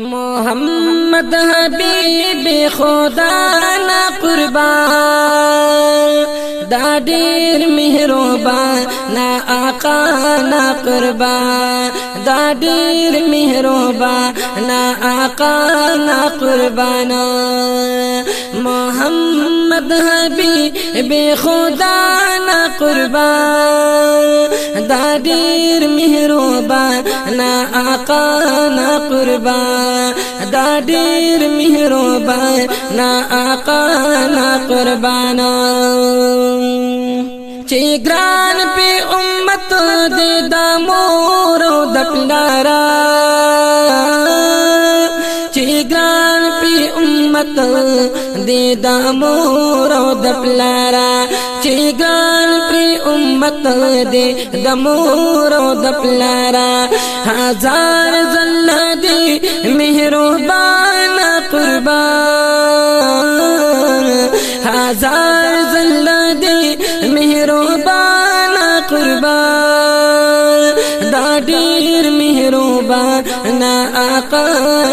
محمد حبیب خدا نا قربان دا ډیر مهربان نا آقا نا قربان دا ډیر مهربان نا آقا نا قربان. محمد حبیب خدا نا قربان دا ډیر مهربان نا آقا نا قربان. دا ډیر مهربان نا آقا نا قربان. چې ګران په امت دې د مور او د پلارا. چې ګران په امت دې د مور او د پلارا ګران په امت دې د مور او د پلارا هزار زله دې مهربان قربان آقا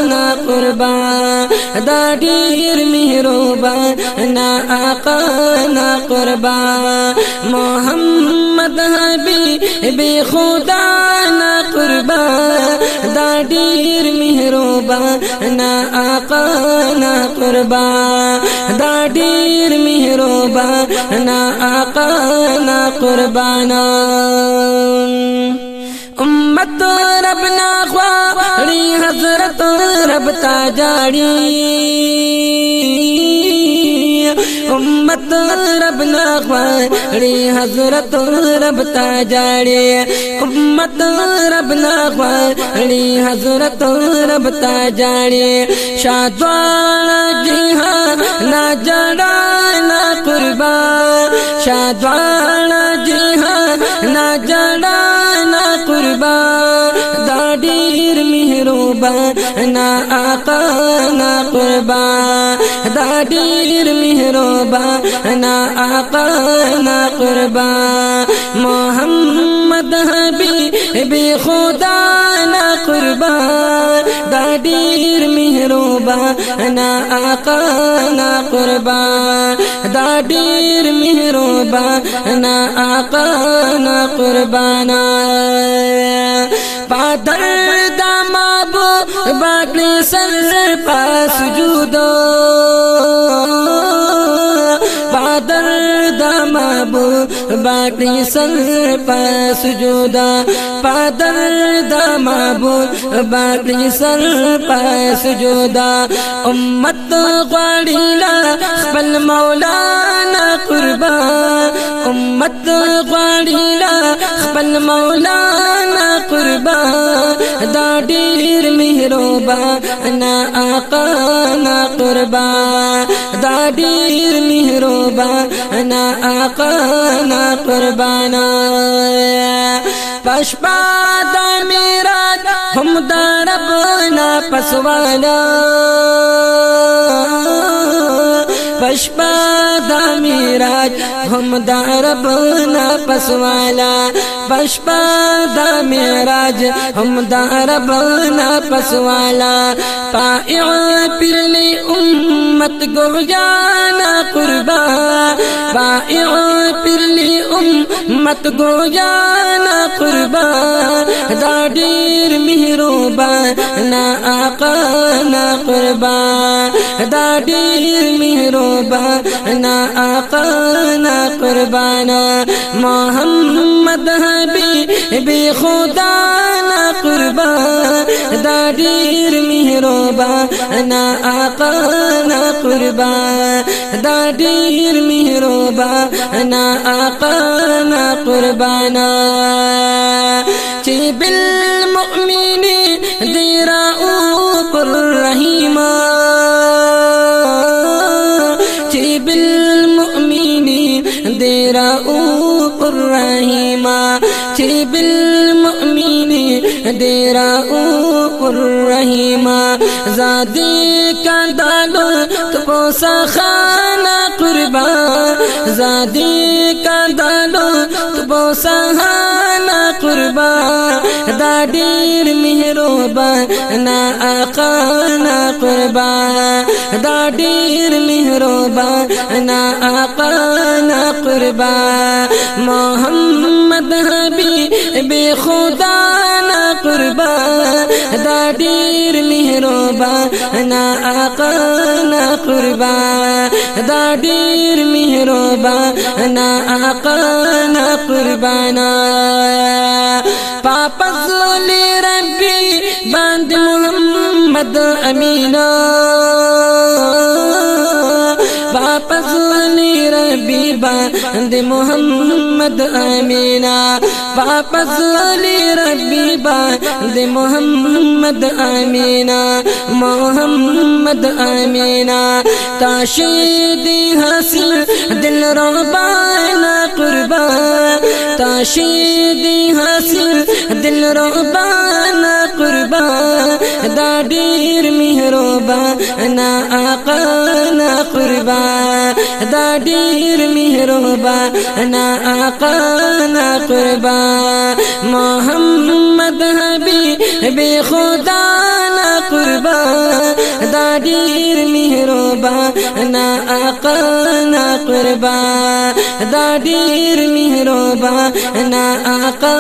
نا قربان دا ډیر مهربان نا آقا نا قربان محمد حبیب خدا نا قربان دا ډیر مهربان نا آقا نا قربان دا ډیر مهربان نا آقا نا قربان امت ربنا خواړي حضرت رب تا جاړي امت ربنا خواړي حضرت رب تا جاړي امت ربنا خواړي حضرت رب تا جاړي شادوانا جهان نا جڑا نا قربان شادوانا جهان نا جڑا مهربان نا آقا قربان دا ډیر مهربان نا آقا نا قربان محمد حبیب خدا نا قربان دا ډیر مهربان نا آقا نا قربان دا ډیر مهربان نا آقا نا قربان پادر مابو باقلی سر پا سجودو پادر دا مابو باقلی سر پا سجودا پادر دا مابو باقلی سر پا سجودا امت غواړي لا خپل مولانا قربان. امت غواړي لا خپل مولانا قربان دا ډیر مهربان نا آقا نا قربان دا ډیر مهربان نا آقا نا قربان پشپا دا میرات هم دا ربنا پسوانا پشپا دا میراج هم دا ربنا پسوالا۔ پشپا دا میراج هم دا ربنا پسوالا۔ پائع پرلی امت گویانا قربان پائع پرلی امت گویانا قربان دا مهربان نا آقا نا قربان دا ډیر مهربان نا آقا نا قربان محمد حبیب خدا نا قربان دا ډیر مهربان نا آقا نا قربان دا ډیر مهربان نا آقا نا قربان چې بالمؤمنین چې بالمؤمنین دی رؤوف الرحیم چې بالمؤمنین دی رؤوف الرحیم زادی کندالو تو سخانا با زادی کا دالو تو سہانا قربا، دا ډیر مهربان نا آقا نا قربا۔ دا ډیر مهربان نا آقا نا قربا۔ محمد حبیب خدا نا قربان دا ډیر مهربان نا آقا نا قربان دا ډیر مهربان نا آقا نا قربان پاپس لی ربی باند محمد امینا واپس لی ربی باند محمد امینا واپس لی ربی باند محمد امینا محمد امینا تاشیدی حاصل دل ربانا قربان تاشیدی حاصل دل ربانا قربان دا ډیر مهربان آقا نا قربان دا ډیر مهربان آقا نا قربان محمد حبیب خدا نا قربان دا ډیر مهربان آقا نا قربان دا ډیر مهربان آقا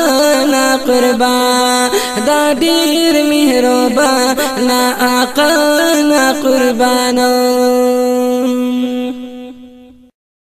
نا قربان دا ډیر مهربان آقا نا قربان